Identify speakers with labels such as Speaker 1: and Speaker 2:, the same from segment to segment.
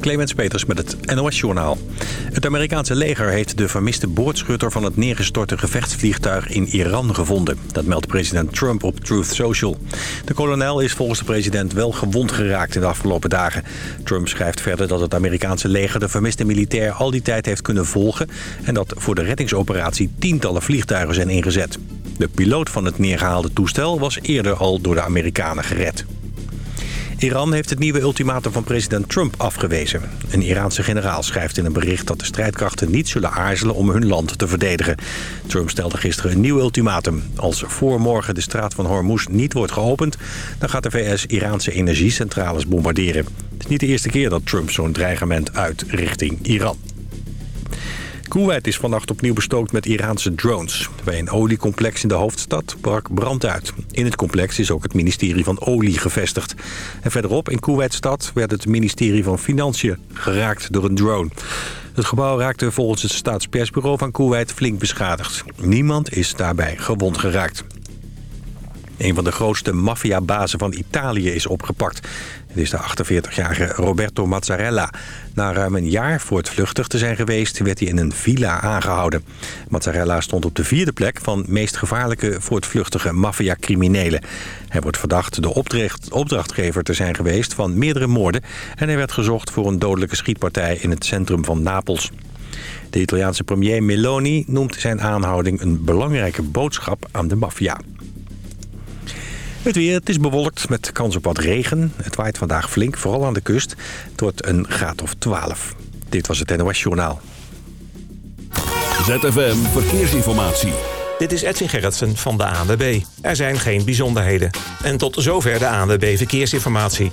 Speaker 1: Clemens Peters met het NOS-journaal. Het Amerikaanse leger heeft de vermiste boordschutter van het neergestorte gevechtsvliegtuig in Iran gevonden. Dat meldt president Trump op Truth Social. De kolonel is volgens de president wel gewond geraakt in de afgelopen dagen. Trump schrijft verder dat het Amerikaanse leger de vermiste militair al die tijd heeft kunnen volgen... en dat voor de reddingsoperatie tientallen vliegtuigen zijn ingezet. De piloot van het neergehaalde toestel was eerder al door de Amerikanen gered. Iran heeft het nieuwe ultimatum van president Trump afgewezen. Een Iraanse generaal schrijft in een bericht dat de strijdkrachten niet zullen aarzelen om hun land te verdedigen. Trump stelde gisteren een nieuw ultimatum. Als voor morgen de straat van Hormuz niet wordt geopend, dan gaat de VS Iraanse energiecentrales bombarderen. Het is niet de eerste keer dat Trump zo'n dreigement uit richting Iran. Kuwait is vannacht opnieuw bestookt met Iraanse drones. Bij een oliecomplex in de hoofdstad brak brand uit. In het complex is ook het ministerie van Olie gevestigd. En verderop in Kuwaitstad werd het ministerie van Financiën geraakt door een drone. Het gebouw raakte volgens het staatspersbureau van Kuwait flink beschadigd. Niemand is daarbij gewond geraakt. Een van de grootste maffiabazen van Italië is opgepakt. Het is de 48-jarige Roberto Mazzarella. Na ruim een jaar voortvluchtig te zijn geweest... werd hij in een villa aangehouden. Mazzarella stond op de vierde plek... van meest gevaarlijke voortvluchtige maffia-criminelen. Hij wordt verdacht de opdracht, opdrachtgever te zijn geweest... van meerdere moorden... en hij werd gezocht voor een dodelijke schietpartij... in het centrum van Napels. De Italiaanse premier Meloni noemt zijn aanhouding... een belangrijke boodschap aan de maffia. Het weer, het is bewolkt met kans op wat regen. Het waait vandaag flink, vooral aan de kust. Het wordt een graad of 12. Dit was het NOS Journaal.
Speaker 2: ZFM Verkeersinformatie.
Speaker 3: Dit is Edwin Gerritsen van de ANWB. Er zijn geen bijzonderheden. En tot zover de ANWB Verkeersinformatie.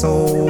Speaker 4: Told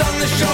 Speaker 4: on
Speaker 5: the
Speaker 2: shore.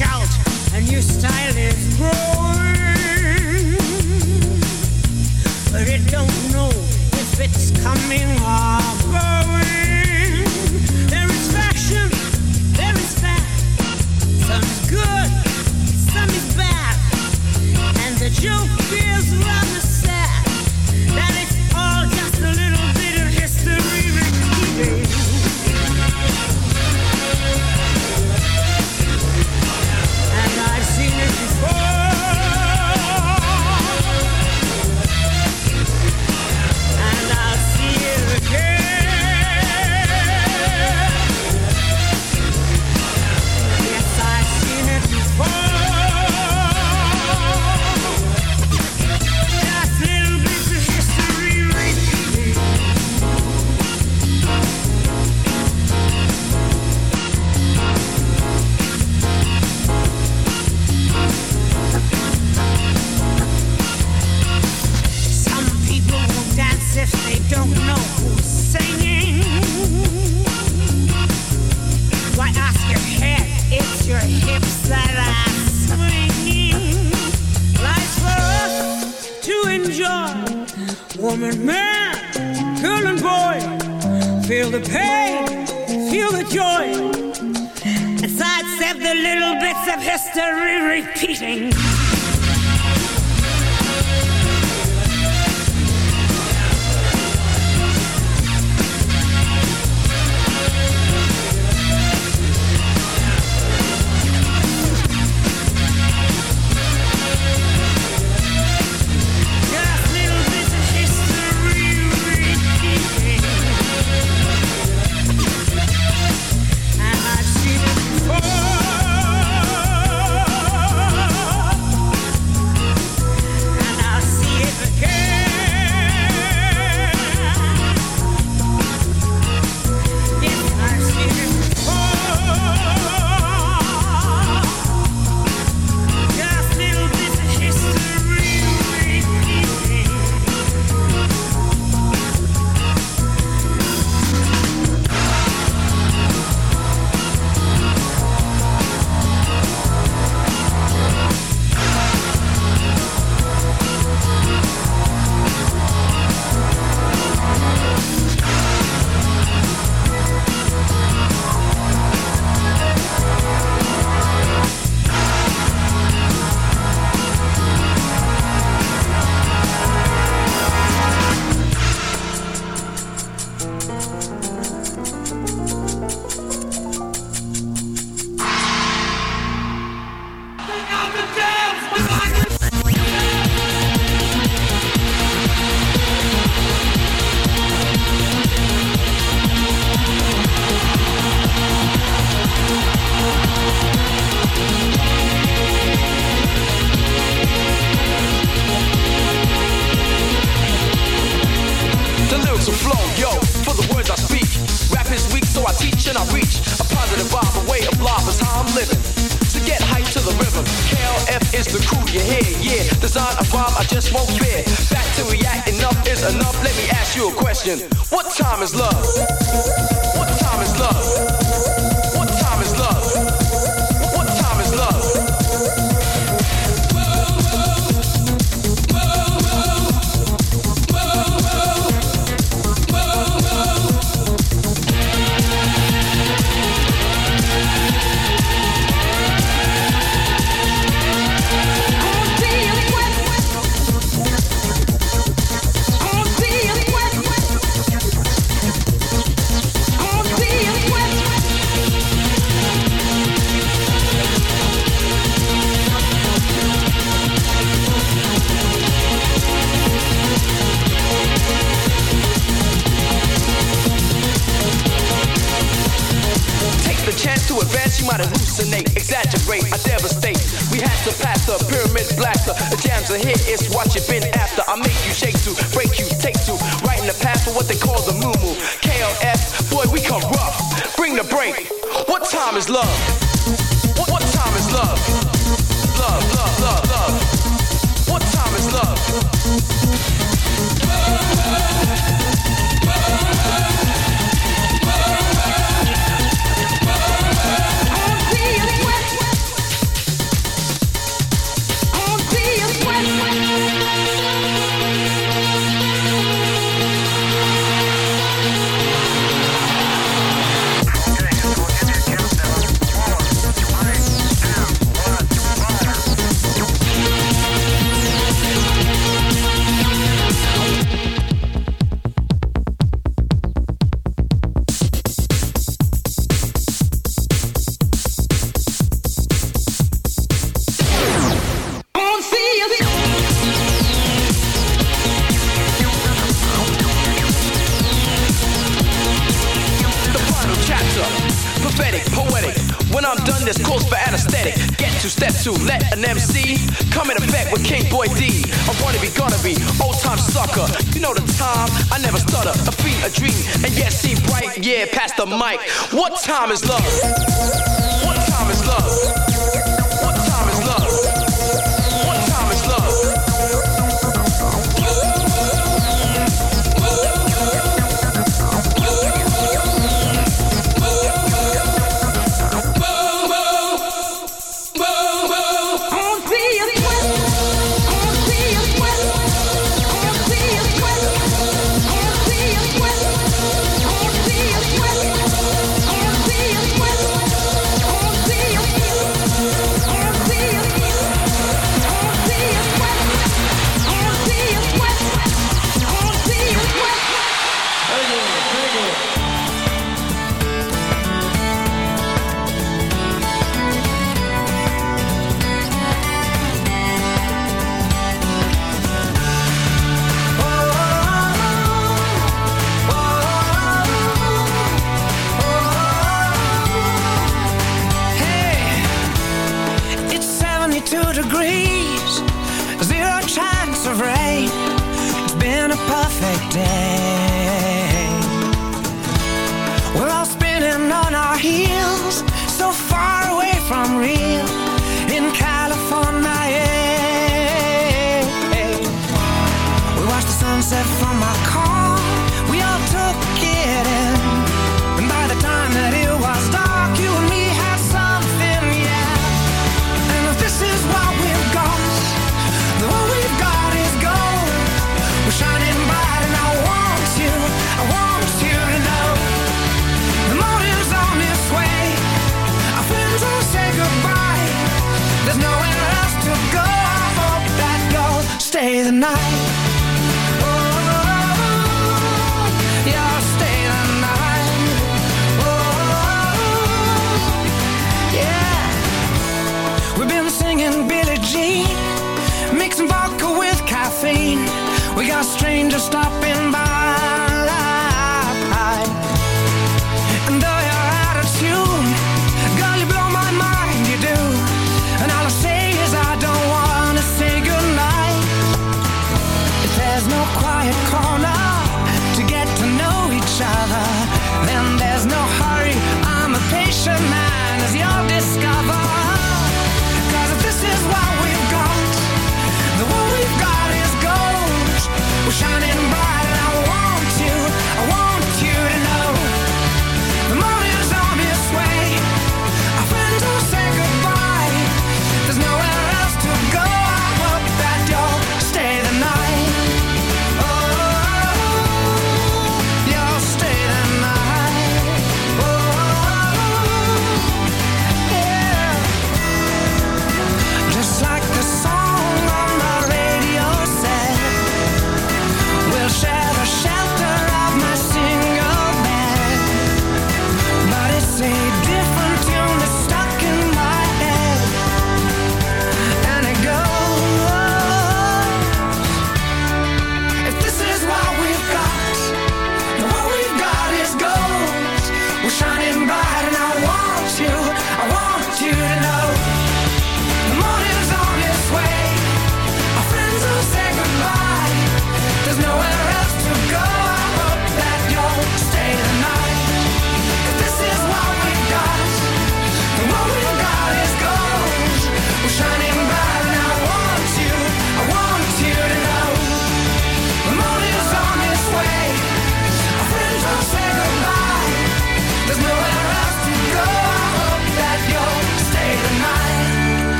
Speaker 6: shout, a new style is growing. But it don't know if it's coming
Speaker 7: on. repeating.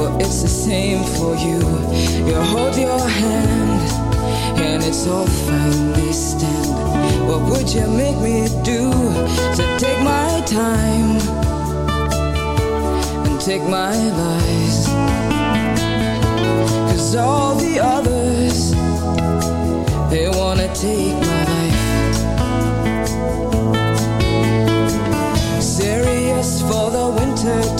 Speaker 8: Well, it's the same for you. You hold your hand, and it's all fine, they stand. What would you make me do? So take my time and take my lies. Cause all the others, they wanna take my life. Serious for the winter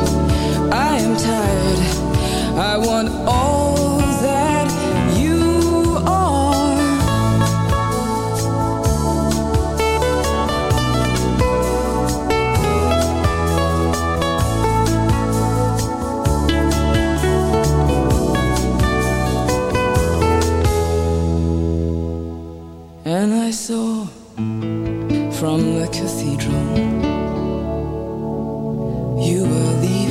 Speaker 8: From the cathedral you were leaving.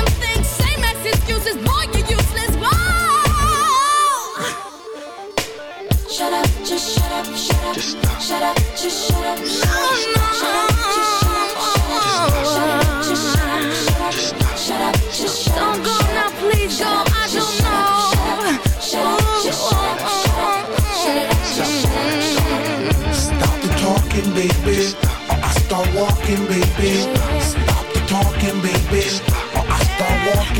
Speaker 9: excuses, boy, you're useless, boy.
Speaker 10: Shut up, just shut up, shut up.
Speaker 11: Just stop.
Speaker 10: Shut up, just shut up, shut up.
Speaker 9: No,
Speaker 10: Shut up, just shut up, shut up. Just shut up, just shut up, shut up. Just shut
Speaker 9: Don't go now, please go, I don't know.
Speaker 10: shut up, just shut up, shut up. Shut up, just shut up.
Speaker 12: Stop the talking, baby. Or I start walking, baby.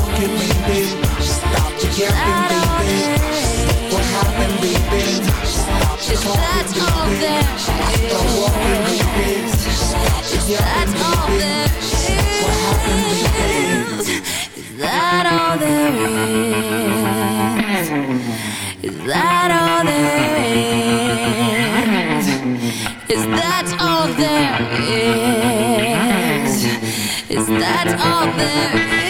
Speaker 12: Start walking, baby. Stop the yapping, baby. What happened, baby? Stop the talking, baby. Start walking, baby. Stop the yapping, baby. What happened, baby?
Speaker 9: Is that all there is? Is that all there is? Is that all there is? Is that all there is?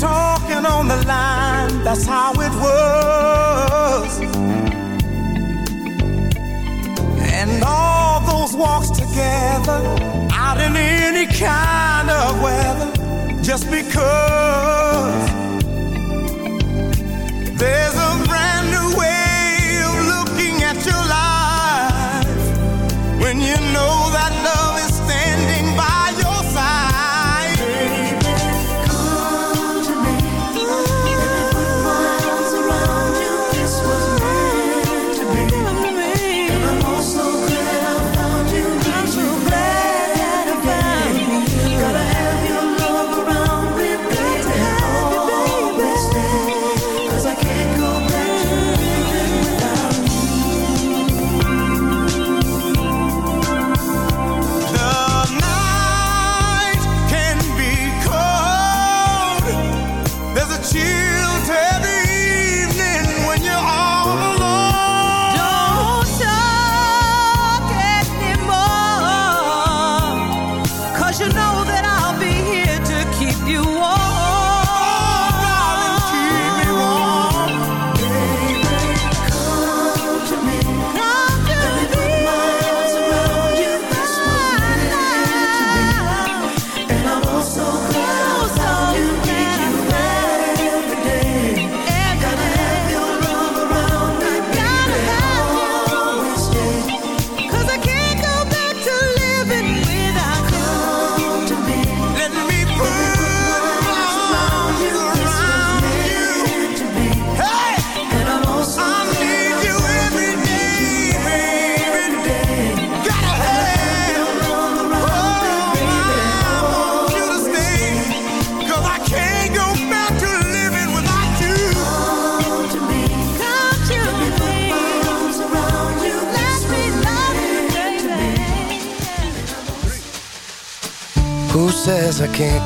Speaker 13: talking on the line,
Speaker 12: that's how it was. And all those walks together, out in any kind of weather, just because.